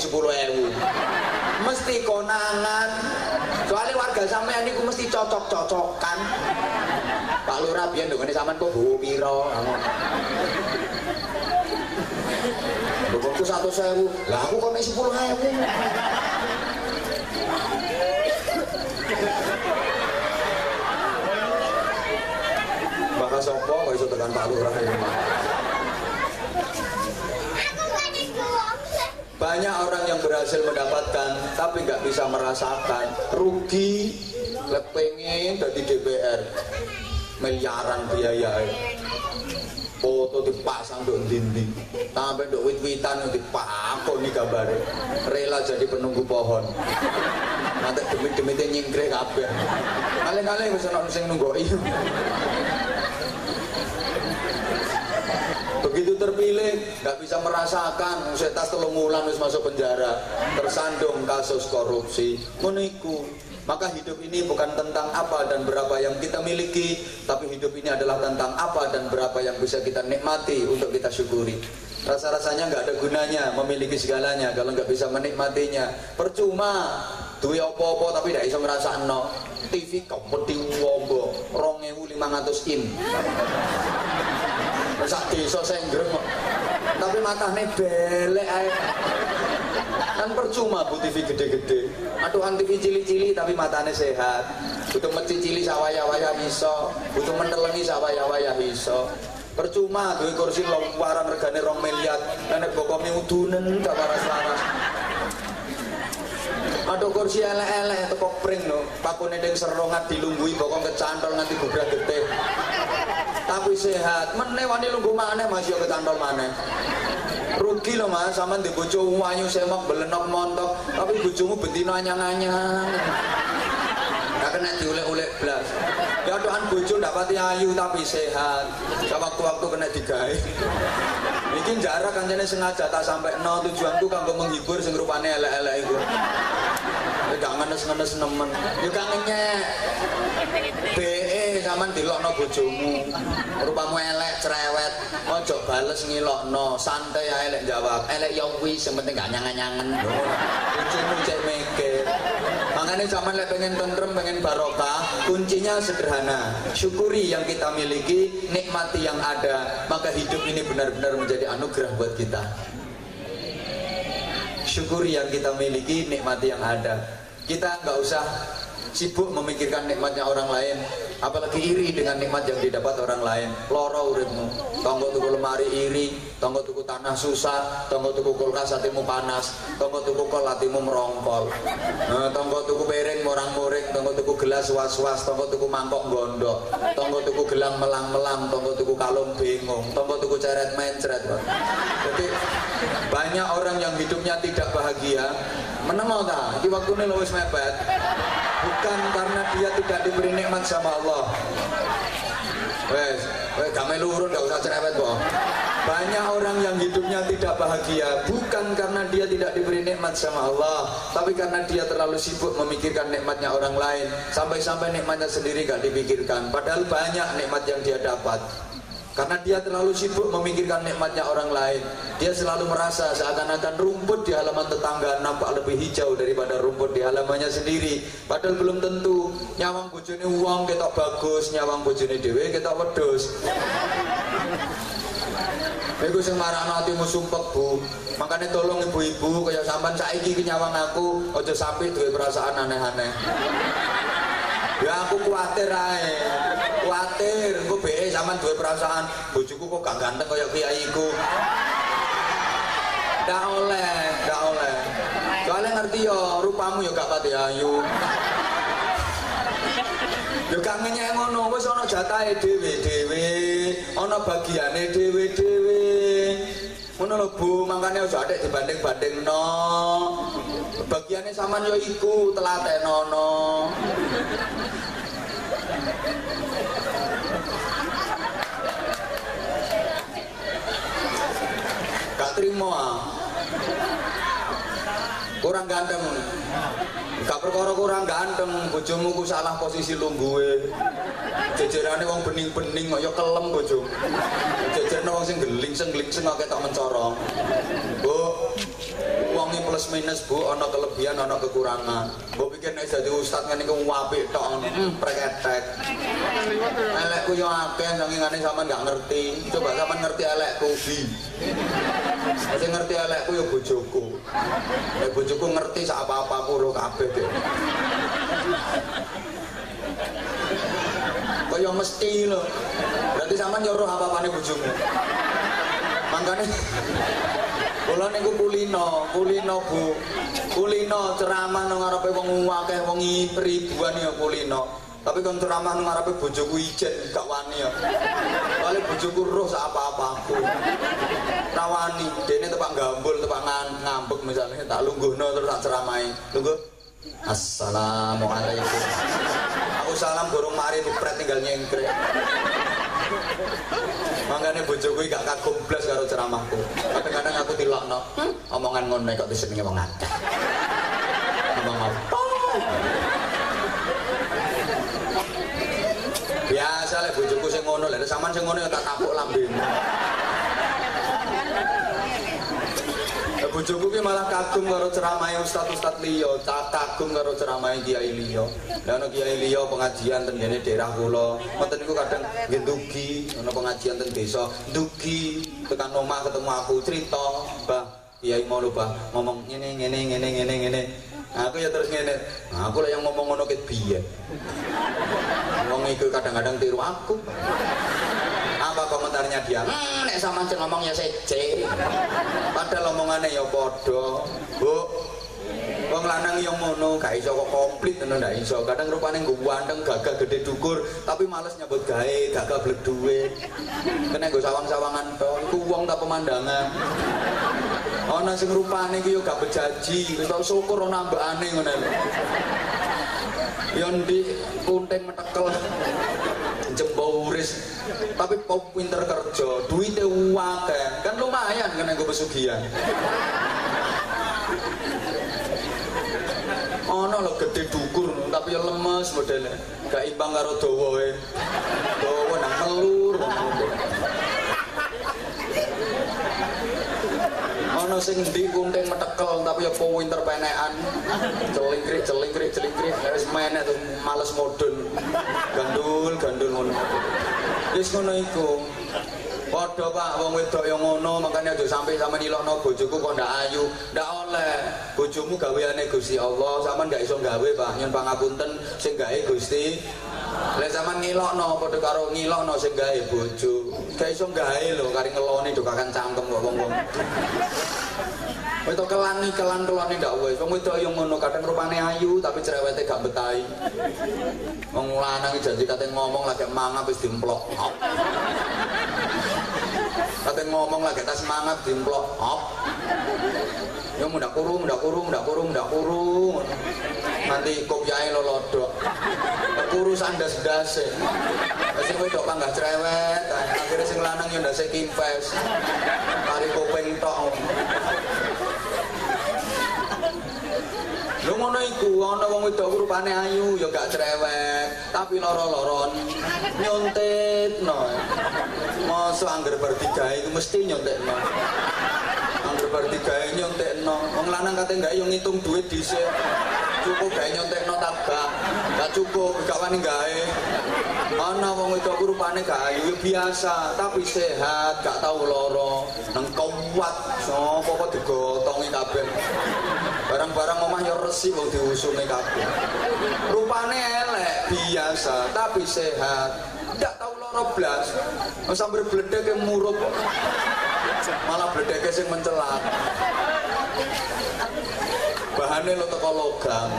sepuluh ewu. Mesti konangan. Soalnya warga sampean niku mesti cocok-cocokan Pak Lurah biyen ndongone sampean kok bawa piro? Bukanku satu sewu, lah aku kok mek sepuluh ewu. Bahas apa kok iso tekan Pak Lurah ini? Banyak orang yang berhasil mendapatkan tapi nggak bisa merasakan. Rugi lepengin dari DPR miliaran biaya foto dipasang dok dinding. Sampai dok wit-witan dipakon nih gambar rela jadi penunggu pohon. Nanti demi-demi nyingkre kabeh. Kalian-kalian bisa sing nunggu begitu nggak bisa merasakan. Setas telung wulan harus masuk penjara. Tersandung kasus korupsi. Meniku maka hidup ini bukan tentang apa dan berapa yang kita miliki tapi hidup ini adalah tentang apa dan berapa yang bisa kita nikmati untuk kita syukuri. Rasa-rasanya nggak ada gunanya memiliki segalanya kalau nggak bisa menikmatinya. Percuma. Duwe opo-opo tapi tidak bisa merasa no. TV kompeti wombo rongewu 500 in. Sak desa saya tapi matane belek kan percuma bu TV gede-gede. Aduh TV cili-cili tapi matanya sehat. Butuh mencicili sawaya-waya iso. Butuh menelengi sawaya-waya iso. Percuma duwe kursi longwaran regane rong miliar. Nenek bokomi udunen gak waras-waras Aduh kursi elek-elek teko pring no pakune ning serongat dilunggui bokong kecantol nganti bubrah getih. Tapi sehat. Meneh wani lungguh maneh masih kecantol maneh. Rugi loh mas sama di bojo wanyu semak belenok montok. Tapi bojomu betina anyang-anyang. Gak kena diulek-ulek belas ya doan bojo dapat ayu tapi sehat. Waktu-waktu kena digawe. Ini jarak kan jadi sengaja tak sampai no tujuanku kanggo menghibur sing rupane elek-elek itu gak ngenes-ngenes nemen. Ya gak ngenyek BE sampean dilokno bojomu. Rupamu elek cerewet. Ojo bales ngilokno. Santai ae elek jawab elek ya wis sing penting gak nyangen-nyangen bojomu cek mikir makanya zaman lek pengen tentrem pengen barokah kuncinya sederhana. Syukuri yang kita miliki nikmati yang ada. Maka hidup ini benar-benar menjadi anugerah buat kita. Syukuri yang kita miliki nikmati yang ada kita nggak usah sibuk memikirkan nikmatnya orang lain apalagi iri dengan nikmat yang didapat orang lain. Loro uripmu. Tonggo tuku lemari iri tonggo tuku tanah susah tonggo tuku kulkas hatimu panas tonggo tuku kol hatimu merongkol. Nah, tonggo tuku piring morang muring tonggo tuku gelas was was tonggo tuku mangkok gondok tonggo tuku gelang melang melang tonggo tuku kalung bingung tonggo tuku ceret mencret jadi banyak orang yang hidupnya tidak bahagia menemau tak di waktu ini lewis mepet. Bukan karena dia tidak diberi nikmat sama Allah. Wes wes gak melurun gak usah cerewet boh banyak orang yang hidupnya tidak bahagia bukan karena dia tidak diberi nikmat sama Allah tapi karena dia terlalu sibuk memikirkan nikmatnya orang lain. Sampai-sampai nikmatnya sendiri gak dipikirkan. Padahal banyak nikmat yang dia dapat karena dia terlalu sibuk memikirkan nikmatnya orang lain dia selalu merasa seakan-akan rumput di halaman tetangga nampak lebih hijau daripada rumput di halamannya sendiri padahal belum tentu nyawang bojone uang kita bagus nyawang bojone dewe kita wedus Iku sing marakno atimu sumpek, Bu. Makanya tolong ibu-ibu kaya sampean saiki ki nyawang aku aja sampai duwe perasaan aneh-aneh. Ya aku kuatir ae. Kuatir, engko BE sampean duwe perasaan bojoku kok gak ganteng kaya kiaiku. Ndak oleh, ndak oleh. Soalnya ngerti yo, rupamu yo gak pati ayu. Yo gak ngenyek ngono, wis ana jatahe dhewe-dhewe, ana bagiane dhewe-dhewe. Ngono lho Bu, makane aja atik dibanding-bandingno. Bagiane sampean yo iku telatenono. Ah. Kurang ganteng. Gak perkara kurang ganteng, bojomu ku salah posisi lungguhe. Jejerane wong bening-bening kok ya kelem bojomu. Jejerane wong sing geling sing geling sing kok tak mencorong. Bu, wong plus minus bu ono kelebihan ono kekurangan bu pikir nek jadi ustad ngene ku apik tok preketek elekku yo akeh sangingane sampean gak ngerti coba sampean ngerti elekku bi Masih ngerti elekku yo bojoku nek bojoku ngerti sak apa-apa kuro kabeh kaya mesti lho berarti sampean nyuruh apa-apane bojomu makanya Kula niku kulino, kulino Bu. Kulino ceramah nang ngarepe wong akeh wong ribuan ya kulino. Tapi kon ceramah nang ngarepe bojoku ijen gak wani ya. Kali bojoku roh sak apa-apaku. Rawani, dene tepak gambul, tepak ngambek misalnya tak lungguhno terus tak ceramahi. Lungguh. Assalamualaikum. Aku salam burung mari dipret tinggal nyengkre. Makanya bojoku gak kagum blas karo ceramahku. Kadang-kadang aku tilokno, hmm? omongan ngono kok disenengi wong akeh. Ngomong apa? Biasa lek bojoku sing ngono, lek sampean sing ngono ya tak tapuk lambemu. Bojoku ki malah kagum karo ceramahe ustaz-ustaz liya, kagum karo ceramahe kiai liya. Lah ana kiai liya pengajian ten ngene daerah kula. Mboten niku kadang nggih dugi, ana pengajian ten desa, dugi tekan omah ketemu aku cerita, Mbah, kiai mau Mbah, ngomong ngene ngene ngene ngene ngene. Aku ya terus ngene. Aku lah yang ngomong ngono ket biye. Wong iku kadang-kadang tiru aku apa komentarnya dia hmm, nek sama ngomongnya sece padahal omongannya ya podo bu Wong lanang yang ngono gak iso kok komplit ngono ndak iso. Kadang rupane nggo wanteng gagah gede dukur tapi males nyebut gawe, gagah blek duit. Kena nggo sawang-sawangan to, iku wong tak pemandangan. Ana sing rupane iki yo gak bejaji, wis tau syukur ana mbakane ngono lho. Yo ndi kunting metekel jembauris tapi kau pinter kerja duitnya wakil. Kan lumayan kena gue pesugihan. Ono lo gede dukur tapi lemes modelnya gak imbang karo e dawa nang melur ono sing ndi kunting metekel tapi ya pinter penekan. Celingkrik celingkrik celingkrik. Harus menek tuh males modun gandul gandul ngono. Wis ngono iku Padha Pak, wong wedok yang ngono, makanya aja sampai sama nilokno bojoku kok ndak ayu, ndak oleh. Bojomu gaweane Gusti Allah, sampean ndak iso gawe, Pak. Nyun pangapunten sing gawe Gusti. Lek sampean ngilokno padha karo ngilokno sing gawe bojo. Gak iso gawe lho, kari ngeloni do kakan cangkem kok wong-wong. Itu kelan nih, kelan kelan ndak wes. Wong wedok yang ngono kadang rupane ayu tapi cerewete gak betahi. Wong lanang janji kate ngomong lagi mangap wis dimplok. Kate ngomong lagi tas semangat dimplok. Hop. Ya mudah kurung, mudah kurung, mudah kurung, mudah kurung. Nanti kopiahe lo lodok. Kurus andas dase. Sing wedok panggah cerewet, akhirnya sing lanang yo ndase kimpes. Mari kuping tok. Lho ngono iku, ana wong wedok rupane ayu ya gak cerewet, tapi loro-loron nyontetno. Masa angger bertiga iku mesti nyontetno. Angger bertiga nyontetno. Wong lanang kate gak yo ngitung duit dhisik. Cukup gawe nyontekno tabak. Gak cukup gak wani gawe. Ana wong wedok rupane gak ayu biasa, tapi sehat, gak tau loro. Nang kuat, sapa kok digotongi kabeh barang-barang omah yo resi wong diusunge kabeh rupane elek biasa tapi sehat ndak tau loro blas sambil bledek murup. Malah bledek sing mencelat. Bahannya lo teko logam